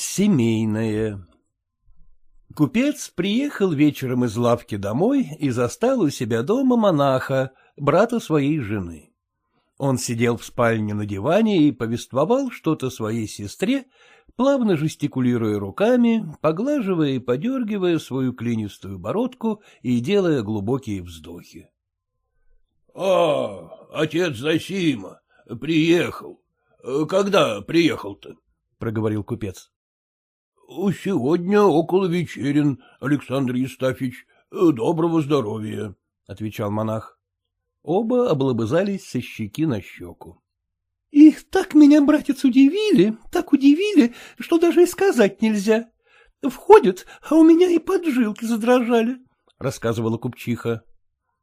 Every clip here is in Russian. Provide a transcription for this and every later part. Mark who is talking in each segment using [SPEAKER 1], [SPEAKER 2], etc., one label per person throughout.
[SPEAKER 1] Семейное Купец приехал вечером из лавки домой и застал у себя дома монаха, брата своей жены. Он сидел в спальне на диване и повествовал что-то своей сестре, плавно жестикулируя руками, поглаживая и подергивая свою клинистую бородку и делая глубокие вздохи.
[SPEAKER 2] — А, отец Засима, приехал. Когда приехал-то? — проговорил купец. — Сегодня около вечерин, Александр Евстафьевич. Доброго здоровья, — отвечал монах.
[SPEAKER 1] Оба облобызались со щеки на щеку. — Их так меня, братец, удивили, так удивили, что даже и сказать нельзя. Входят, а у меня и поджилки задрожали, — рассказывала купчиха.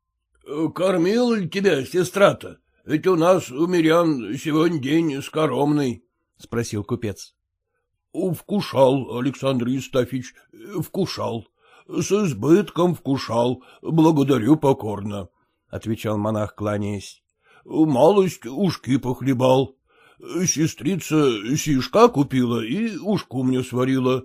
[SPEAKER 2] — Кормила ли тебя сестра-то? Ведь у нас, у мирян, сегодня день скоромный, — спросил купец. Вкушал, Александр Евстафьевич, вкушал. С избытком вкушал, благодарю покорно, — отвечал монах, кланяясь. Малость ушки похлебал. Сестрица сишка купила и ушку мне сварила,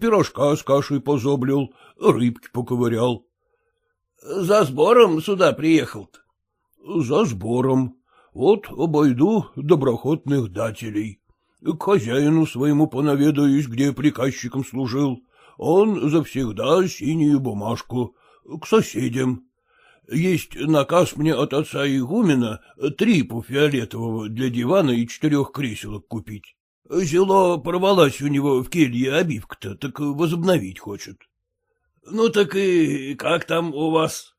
[SPEAKER 2] пирожка с кашей позоблил, рыбки поковырял. — За сбором сюда приехал-то? — За сбором. Вот обойду доброхотных дателей. К хозяину своему понаведаюсь, где приказчиком служил. Он завсегда синюю бумажку. К соседям. Есть наказ мне от отца игумена трипу фиолетового для дивана и четырех креселок купить. Село порвалась у него в келье обивка-то, так возобновить хочет. — Ну так и как там у вас?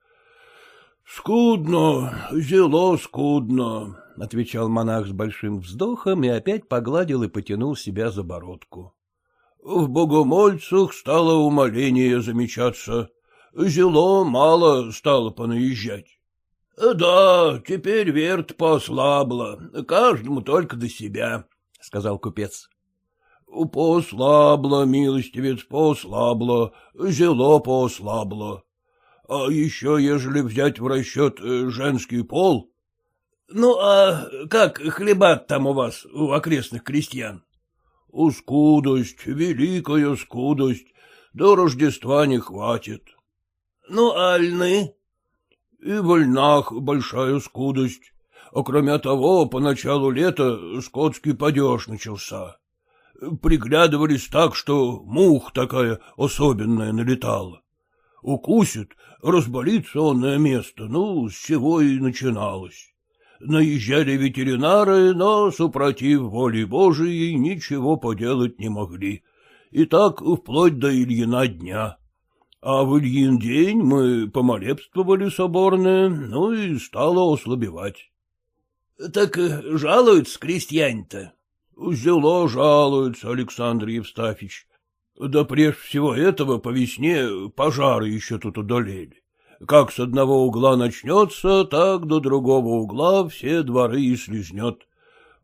[SPEAKER 2] — Скудно, зело скудно, — отвечал монах с большим вздохом и опять погладил и потянул себя за бородку. — В богомольцах стало умоление замечаться. Зело мало стало понаезжать. — Да, теперь верт послабло, каждому только до себя, — сказал купец. — Послабло, милостивец, послабло, зело послабло. А еще, ежели взять в расчет э, женский пол, ну, а как хлеба там у вас, у окрестных крестьян? — Скудость, великая скудость, до Рождества не хватит. — Ну, а льны? — И в льнах большая скудость. А кроме того, по началу лета скотский падеж начался. Приглядывались так, что мух такая особенная налетала. Укусит, разболится онное место, ну, с чего и начиналось. Наезжали ветеринары, но, супротив воли Божией, ничего поделать не могли. И так вплоть до Ильина дня. А в Ильин день мы помолебствовали соборное, ну и стало ослабевать. — Так жалуются крестьяне-то? — Зело жалуются, Александр Евстафьевич. Да прежде всего этого по весне пожары еще тут удалили. Как с одного угла начнется, так до другого угла все дворы и слезнет.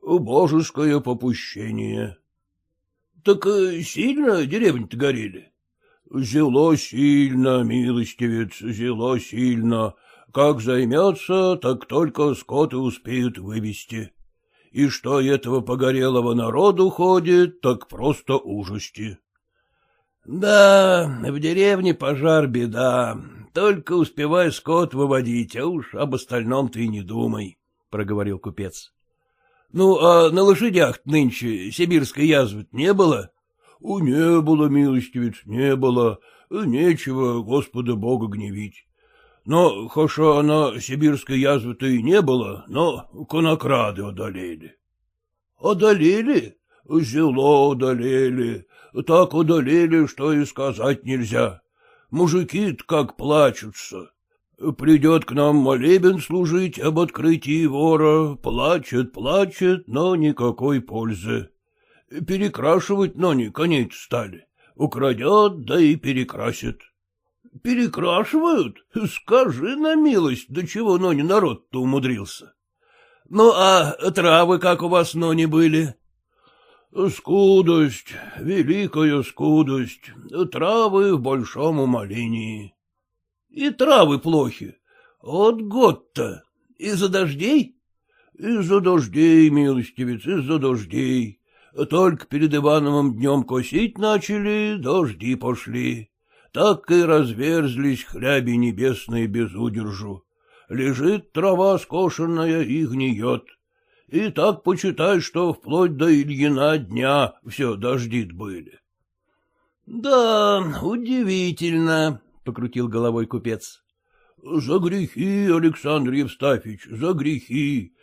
[SPEAKER 2] Божеское попущение. — Так э, сильно деревни-то горели? — Зело сильно, милостивец, зело сильно. Как займется, так только скот и успеют вывести. И что этого погорелого народу ходит, так просто ужасти. — Да, в деревне пожар беда, только успевай скот выводить, а уж об остальном ты не думай, — проговорил купец. — Ну, а на лошадях нынче сибирской язвы не было? — Не было, милостивец, не было. Нечего Господа Бога гневить. Но, хорошо она сибирской язвы-то и не было, но конокрады одолели. — Одолели? Село одолели. Так одолели, что и сказать нельзя. Мужики-то как плачутся. Придет к нам молебен служить об открытии вора, плачет, плачет, но никакой пользы. Перекрашивать, но не коней стали. Украдет, да и перекрасит. — Перекрашивают? Скажи на милость, до чего Нони народ-то умудрился. — Ну, а травы как у вас, Нони, были? Скудость, великая скудость, травы в большом умолении. И травы плохи. Вот год-то. Из-за дождей? Из-за дождей, милостивец, из-за дождей. Только перед Ивановым днем косить начали, дожди пошли. Так и разверзлись хляби небесные без удержу. Лежит трава скошенная и гниет. И так почитай, что вплоть до Ильина дня все дождит были.
[SPEAKER 1] — Да, удивительно, — покрутил головой купец.
[SPEAKER 2] — За грехи, Александр Евстафич, за грехи.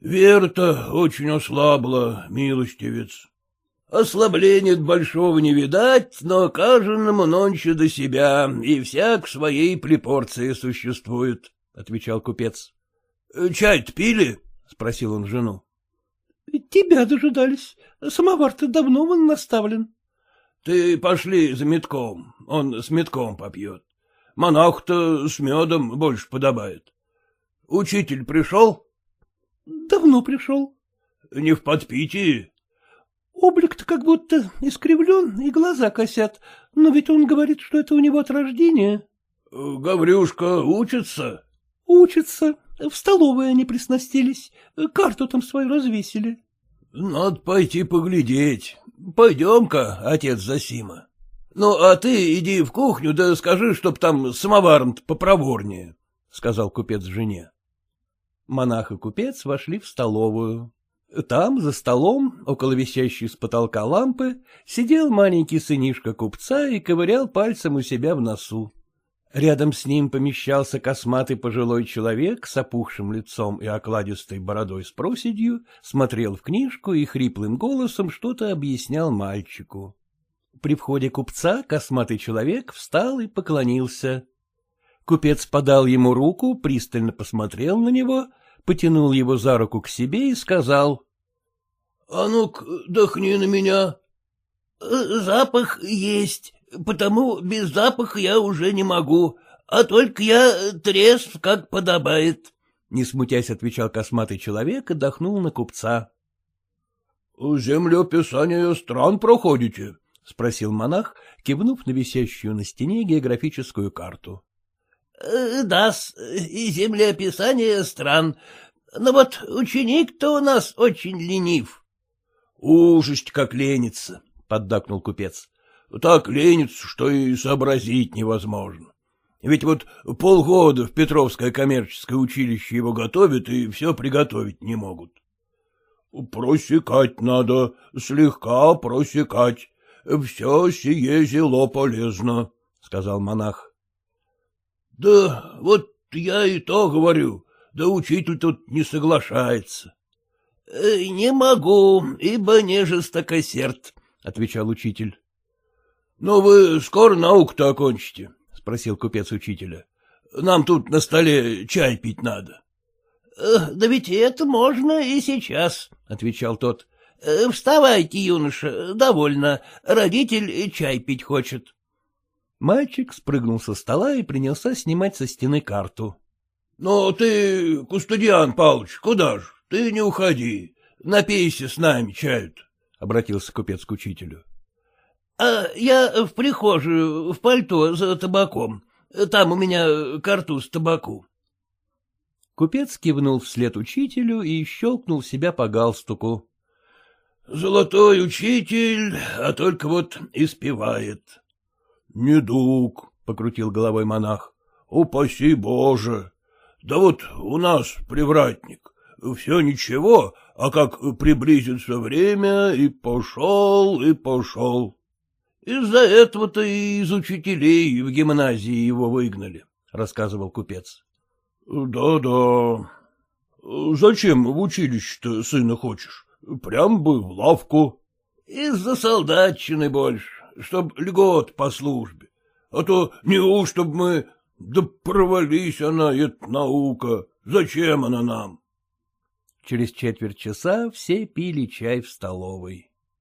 [SPEAKER 2] Вера-то очень ослабла, милостивец.
[SPEAKER 1] — Ослабления большого не видать, но каждому нонче до себя, и всяк своей припорции существует, — отвечал купец.
[SPEAKER 2] — Чай-то пили?
[SPEAKER 1] — спросил он жену.
[SPEAKER 3] — Тебя дожидались. Самовар-то давно он наставлен.
[SPEAKER 2] — Ты пошли за метком, он с метком попьет. Монаху-то с медом больше подобает. Учитель пришел?
[SPEAKER 3] — Давно пришел.
[SPEAKER 2] — Не в подпитии?
[SPEAKER 3] — Облик-то как будто искривлен, и глаза косят, но ведь он говорит, что это у него от рождения.
[SPEAKER 2] — Гаврюшка учится?
[SPEAKER 3] — Учится. В столовой они приснастились, карту там свою развесили.
[SPEAKER 2] — Надо пойти поглядеть. Пойдем-ка, отец Засима. Ну, а ты иди в кухню, да скажи, чтоб там самоваром попроворнее, — сказал купец жене.
[SPEAKER 1] Монах и купец вошли в столовую. Там, за столом, около висящей с потолка лампы, сидел маленький сынишка купца и ковырял пальцем у себя в носу. Рядом с ним помещался косматый пожилой человек с опухшим лицом и окладистой бородой с проседью, смотрел в книжку и хриплым голосом что-то объяснял мальчику. При входе купца косматый человек встал и поклонился. Купец подал ему руку, пристально посмотрел на него, потянул его за руку к себе и сказал.
[SPEAKER 2] — А ну-ка, дохни на меня.
[SPEAKER 1] — Запах есть, потому без запаха я уже не могу, а только я трезв, как подобает, — не смутясь отвечал косматый человек и дохнул на купца.
[SPEAKER 2] — Землеописание стран проходите? — спросил монах, кивнув на висящую на стене географическую карту.
[SPEAKER 1] Э, — Да-с, и землеописание стран, но вот ученик-то у нас очень ленив.
[SPEAKER 2] — Ужасть как ленится, — поддакнул купец. Так ленится, что и сообразить невозможно. Ведь вот полгода в Петровское коммерческое училище его готовят и все приготовить не могут. — Просекать надо, слегка просекать. Все сие зело полезно, — сказал монах. — Да вот я и то говорю, да учитель тут не соглашается.
[SPEAKER 1] «Э, — Не могу, ибо не жестокосерд, — отвечал учитель.
[SPEAKER 2] — Ну, вы скоро науку-то окончите? — спросил купец учителя. — Нам тут на столе чай пить надо.
[SPEAKER 1] «Э, — Да ведь это можно и сейчас, — отвечал тот. «Э, — Вставайте, юноша, довольно. Родитель чай пить хочет. Мальчик спрыгнул со стола и принялся снимать со стены карту.
[SPEAKER 2] — Ну, ты, Кустудиан Павлович, куда ж? Ты не уходи. Напейся с нами чают, — обратился купец к учителю.
[SPEAKER 1] — А я в прихожую, в пальто за табаком. Там у меня картуз табаку. Купец кивнул вслед учителю и щелкнул себя по галстуку.
[SPEAKER 2] — Золотой учитель, а только вот испевает. — Недуг, — покрутил головой монах. — Упаси Боже! Да вот у нас привратник. Все ничего, а как приблизится время, и пошел, и пошел.
[SPEAKER 1] Из-за этого-то и из учителей в гимназии его выгнали, — рассказывал купец.
[SPEAKER 2] Да — Да-да. Зачем в училище-то сына хочешь? Прям бы в лавку.
[SPEAKER 1] — Из-за солдатчины больше, чтоб льгот по службе.
[SPEAKER 2] А то не чтоб мы... Да провались она, эта наука. Зачем она нам?
[SPEAKER 1] Через четверть часа все пили чай в столовой.